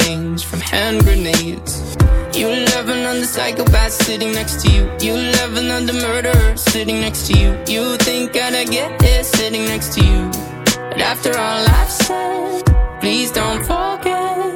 change from hand grenades. You love another psychopath sitting next to you. You love another murderer sitting next to you. You think i get it sitting next to you. But after all I've said, please don't forget.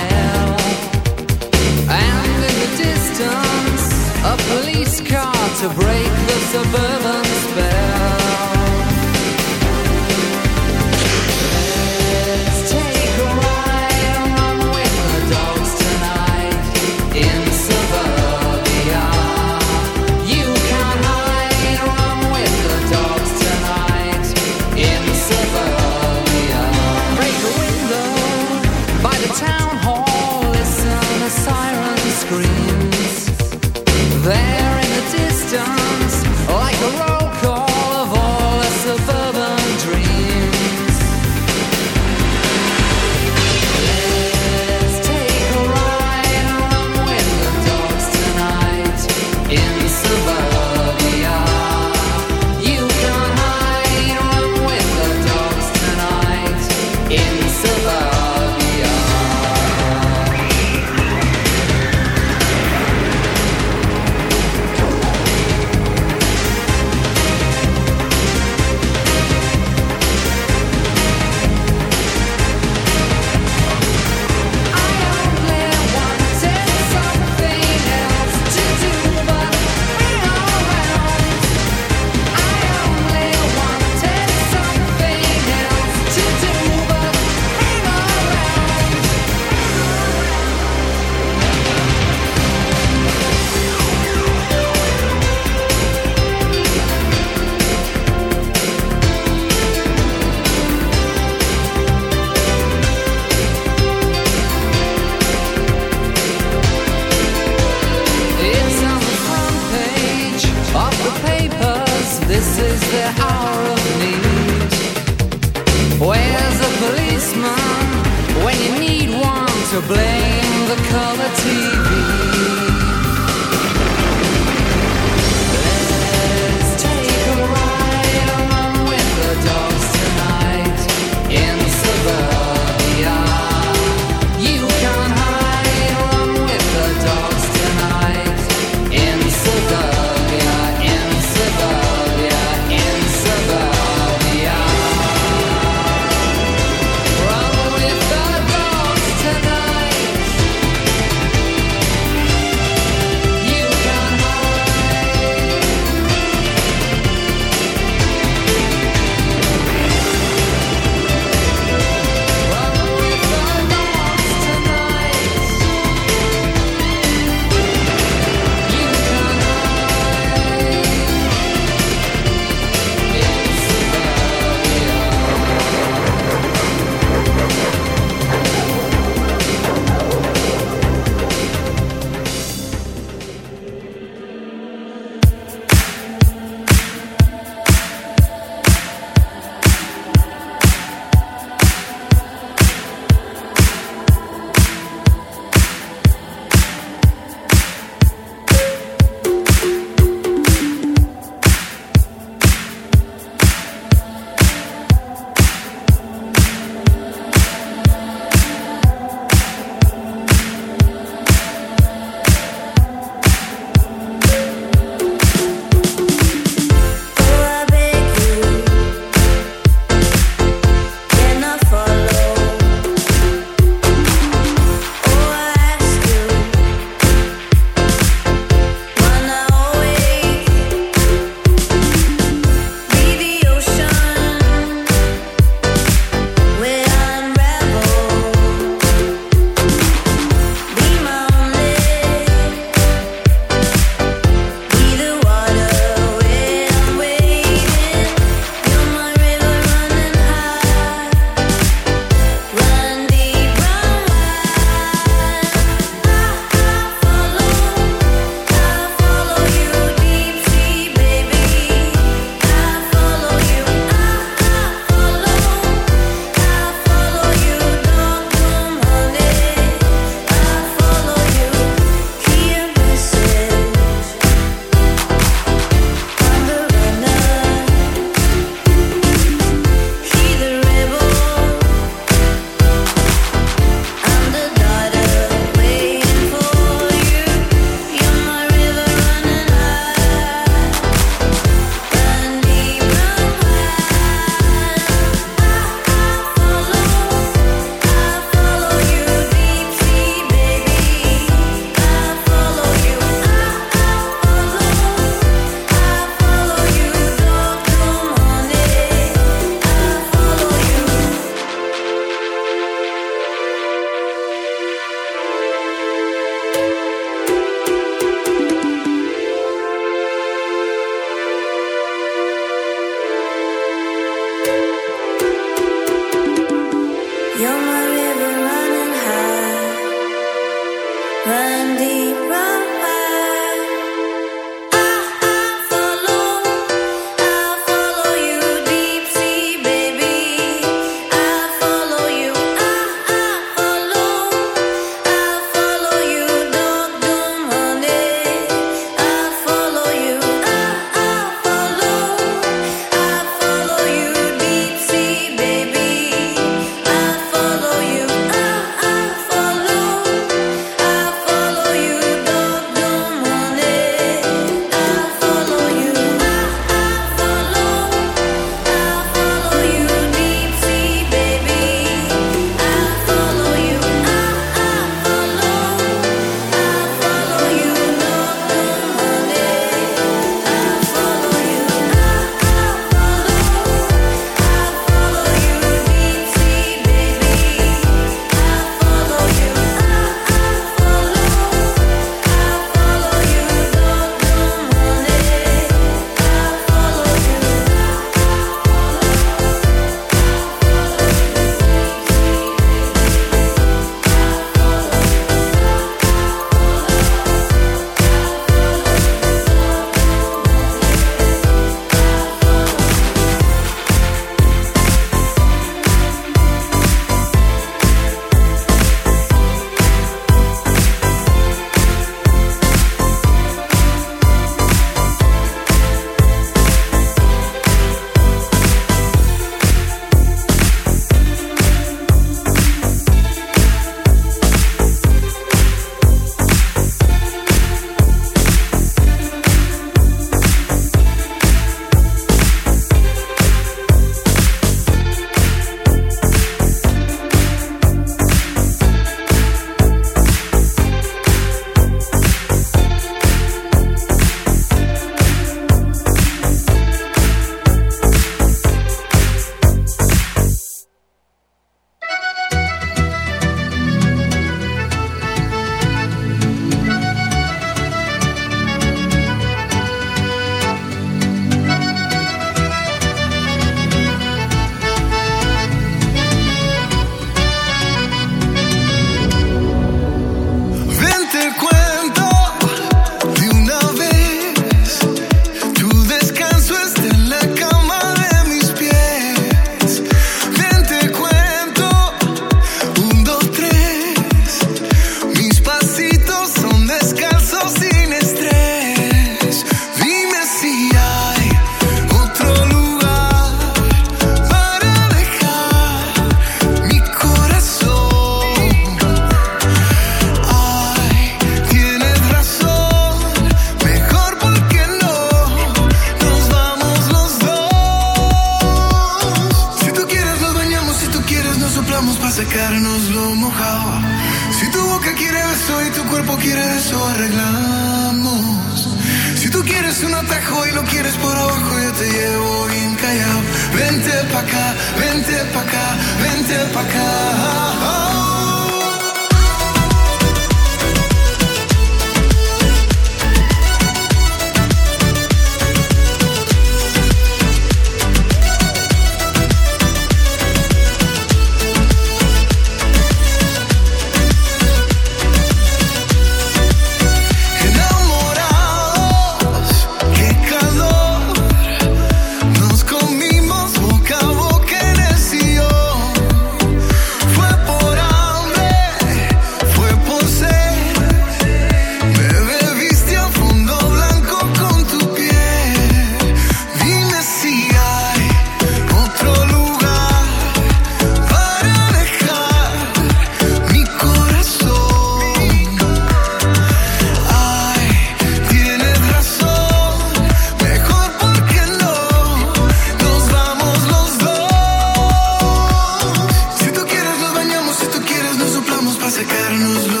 Better news,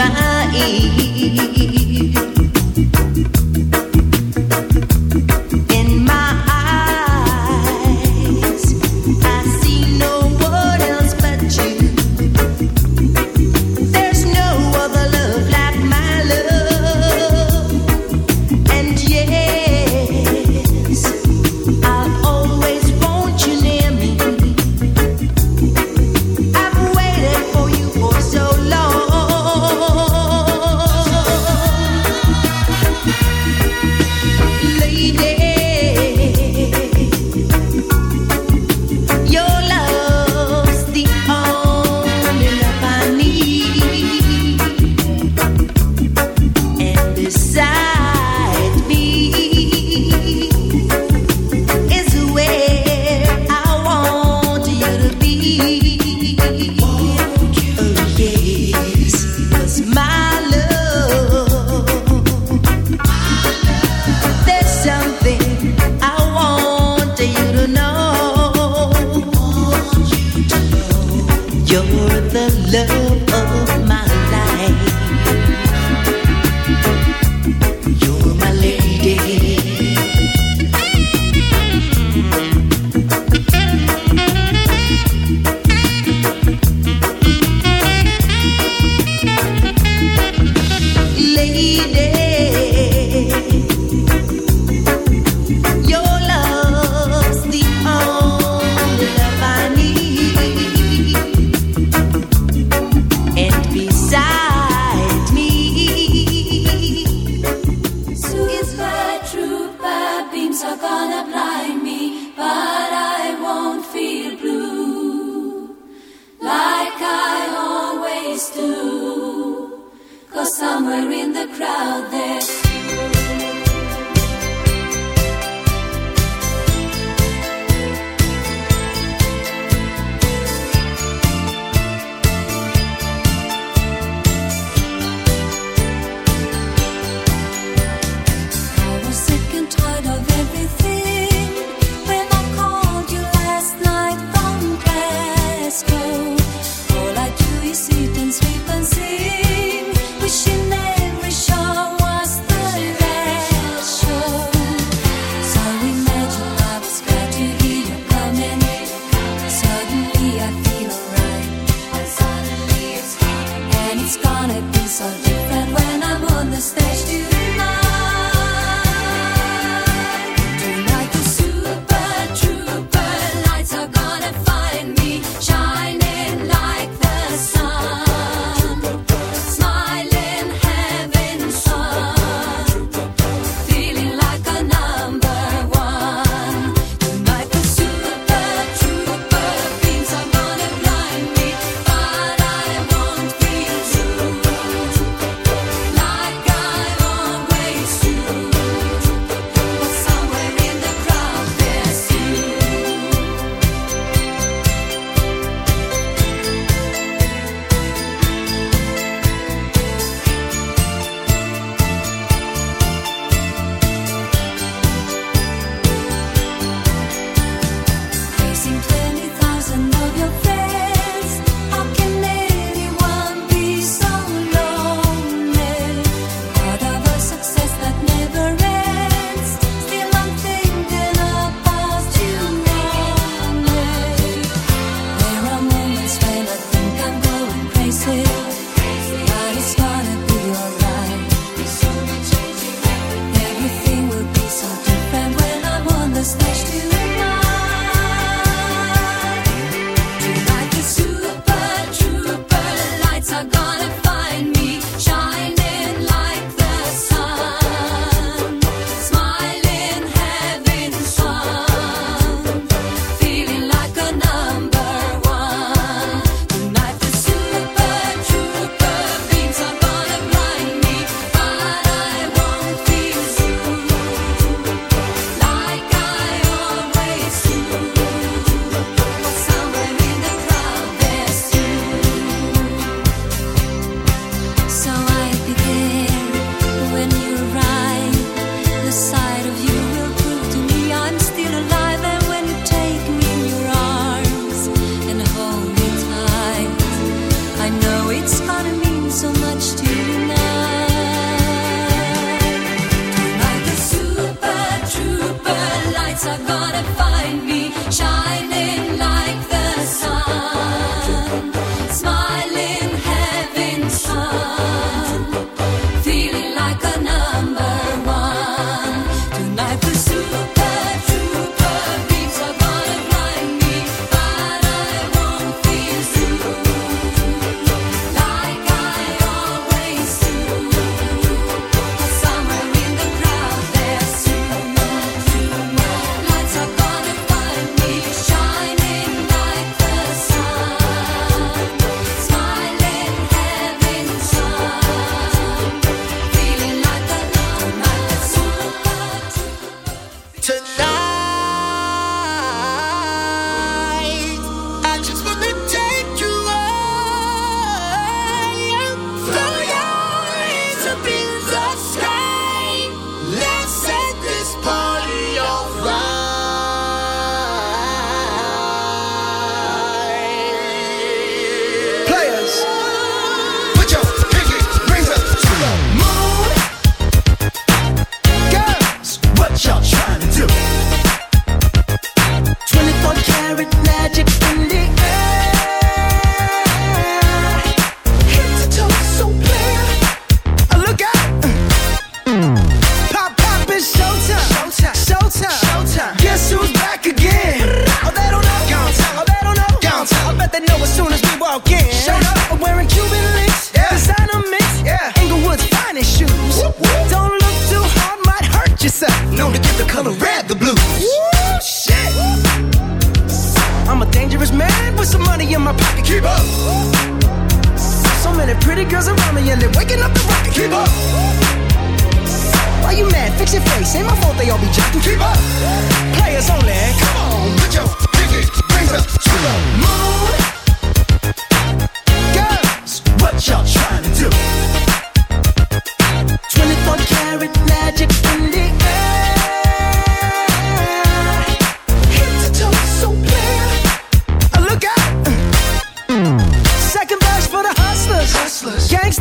my.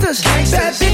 Cause bad bitch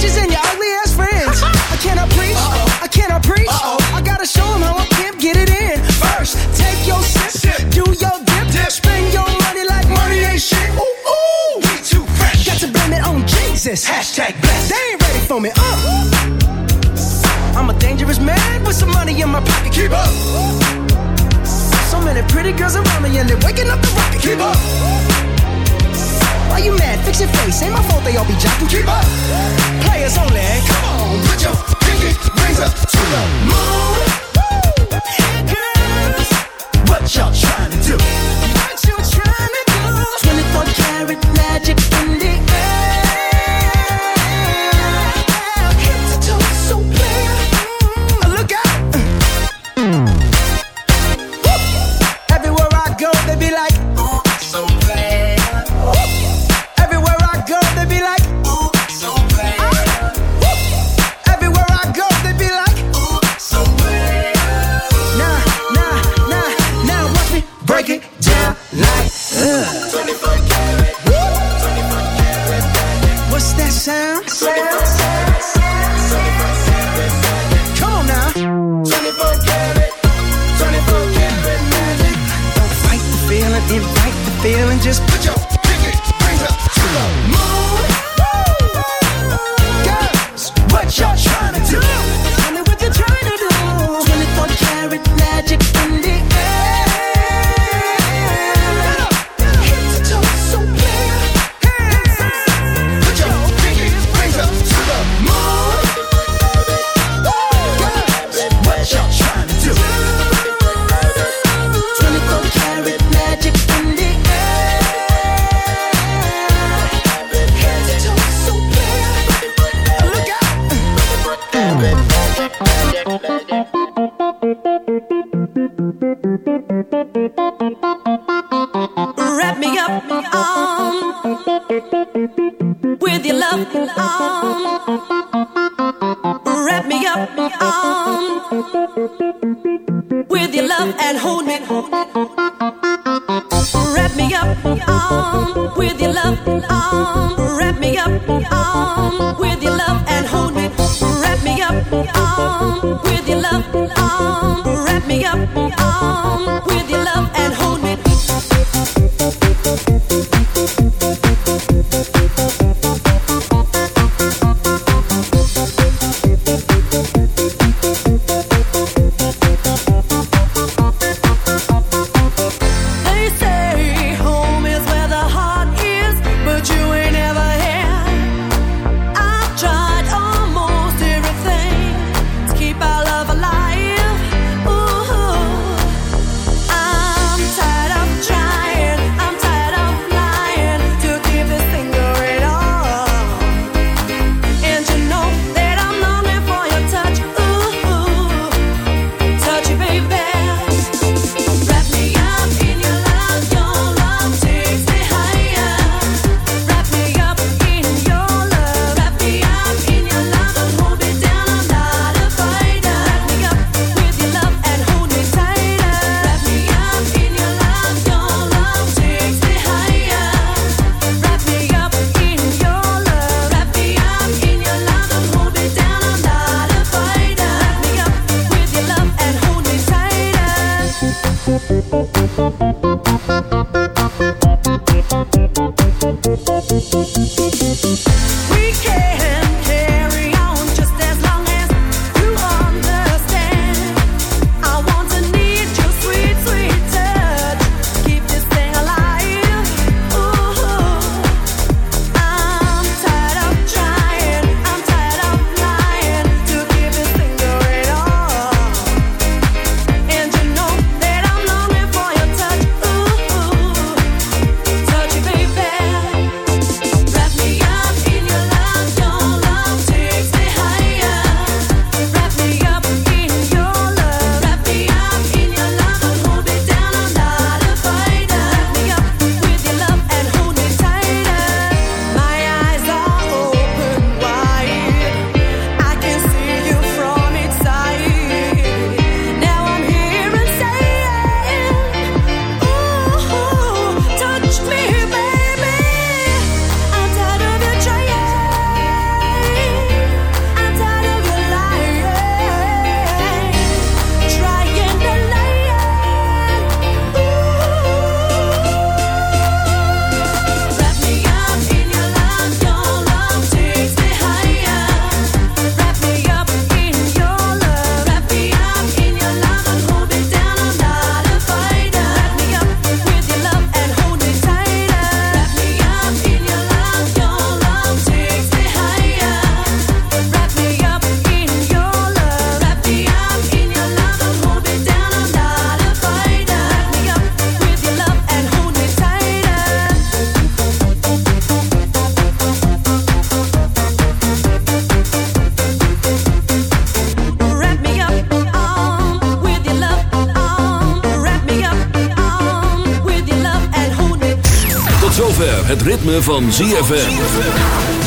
ritme van ZFM.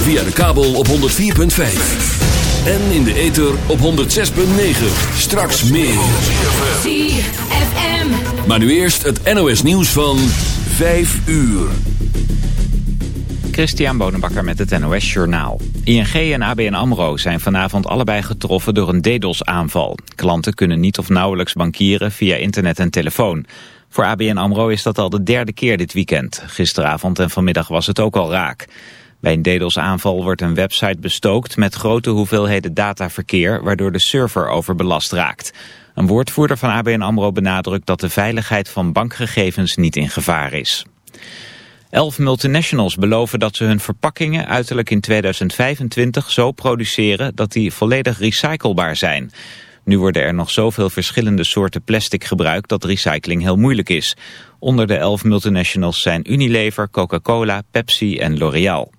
Via de kabel op 104.5. En in de ether op 106.9. Straks meer. ZFM. Maar nu eerst het NOS nieuws van 5 uur. Christian Bonenbakker met het NOS Journaal. ING en ABN AMRO zijn vanavond allebei getroffen door een DDoS-aanval. Klanten kunnen niet of nauwelijks bankieren via internet en telefoon. Voor ABN AMRO is dat al de derde keer dit weekend. Gisteravond en vanmiddag was het ook al raak. Bij een DDoS-aanval wordt een website bestookt met grote hoeveelheden dataverkeer... waardoor de server overbelast raakt. Een woordvoerder van ABN AMRO benadrukt dat de veiligheid van bankgegevens niet in gevaar is. Elf multinationals beloven dat ze hun verpakkingen uiterlijk in 2025 zo produceren dat die volledig recyclebaar zijn. Nu worden er nog zoveel verschillende soorten plastic gebruikt dat recycling heel moeilijk is. Onder de elf multinationals zijn Unilever, Coca-Cola, Pepsi en L'Oreal.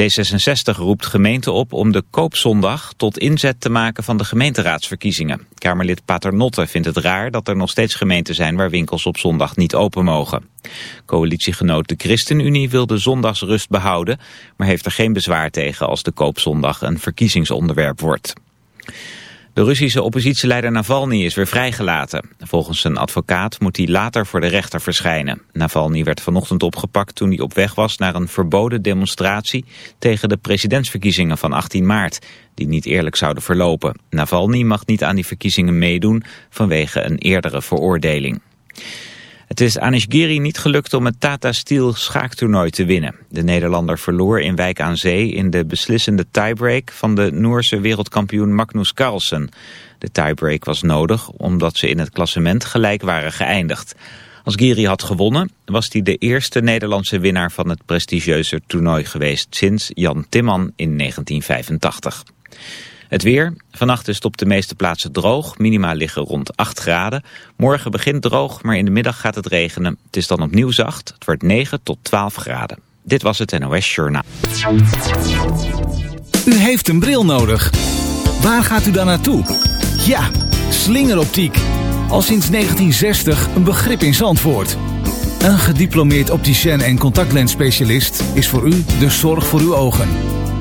D66 roept gemeenten op om de koopzondag tot inzet te maken van de gemeenteraadsverkiezingen. Kamerlid Paternotte vindt het raar dat er nog steeds gemeenten zijn waar winkels op zondag niet open mogen. Coalitiegenoot de ChristenUnie wil de zondagsrust behouden, maar heeft er geen bezwaar tegen als de koopzondag een verkiezingsonderwerp wordt. De Russische oppositieleider Navalny is weer vrijgelaten. Volgens zijn advocaat moet hij later voor de rechter verschijnen. Navalny werd vanochtend opgepakt toen hij op weg was naar een verboden demonstratie tegen de presidentsverkiezingen van 18 maart, die niet eerlijk zouden verlopen. Navalny mag niet aan die verkiezingen meedoen vanwege een eerdere veroordeling. Het is Anish Giri niet gelukt om het Tata Steel schaaktoernooi te winnen. De Nederlander verloor in Wijk aan Zee in de beslissende tiebreak van de Noorse wereldkampioen Magnus Carlsen. De tiebreak was nodig omdat ze in het klassement gelijk waren geëindigd. Als Giri had gewonnen was hij de eerste Nederlandse winnaar van het prestigieuze toernooi geweest sinds Jan Timman in 1985. Het weer. Vannacht is het op de meeste plaatsen droog. Minima liggen rond 8 graden. Morgen begint droog, maar in de middag gaat het regenen. Het is dan opnieuw zacht. Het wordt 9 tot 12 graden. Dit was het NOS Journaal. U heeft een bril nodig. Waar gaat u dan naartoe? Ja, slingeroptiek. Al sinds 1960 een begrip in Zandvoort. Een gediplomeerd opticien en contactlensspecialist is voor u de zorg voor uw ogen.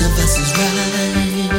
none of us is right.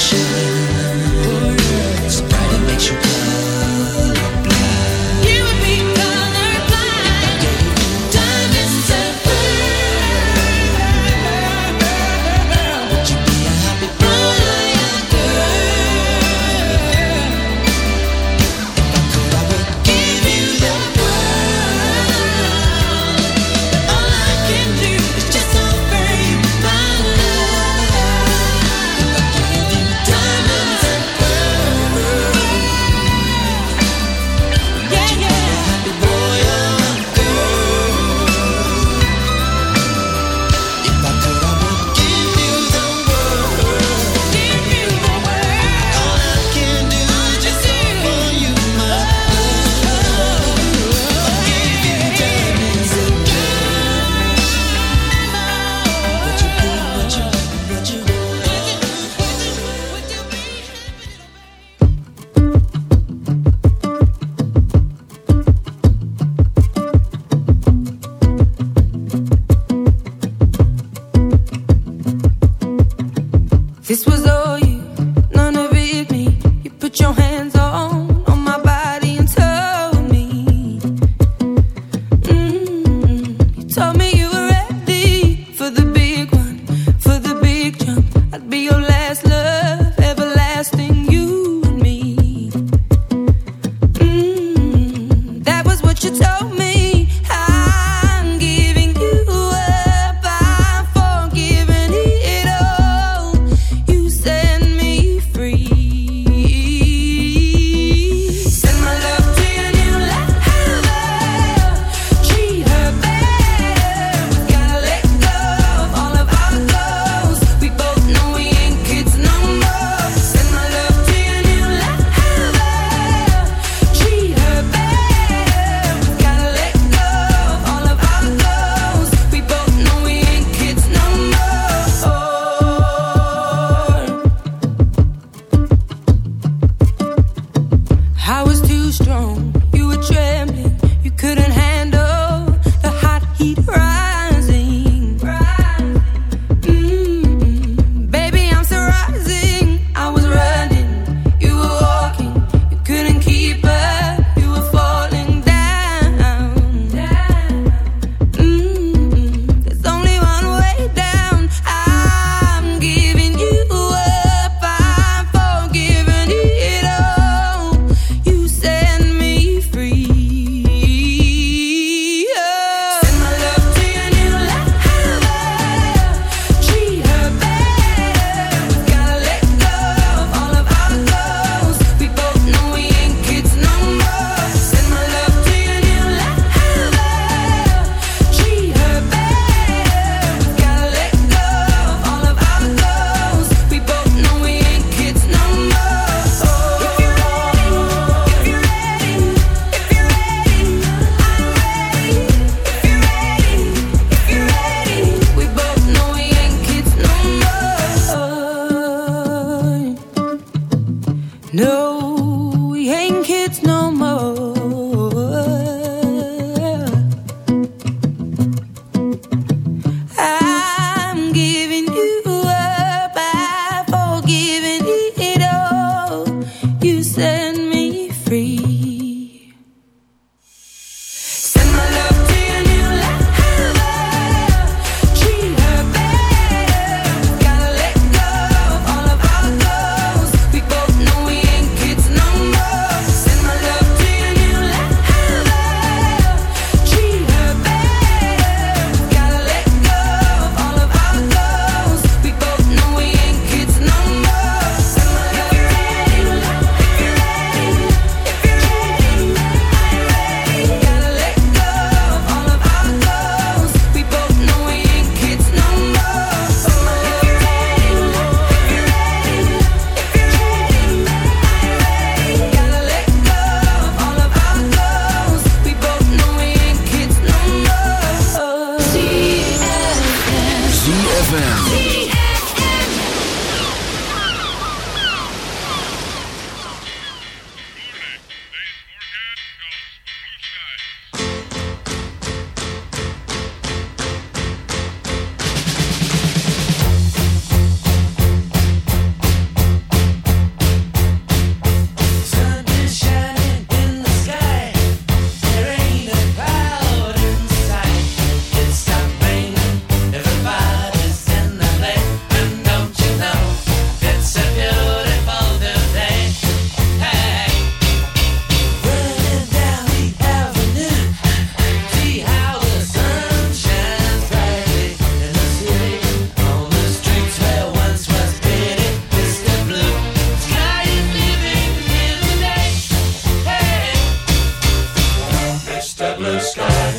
是。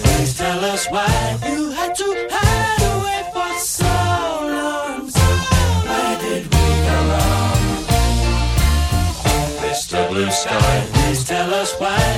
Please tell us why you had to hide away for so long. Why did we go wrong? Mr. Blue Sky, please tell us why.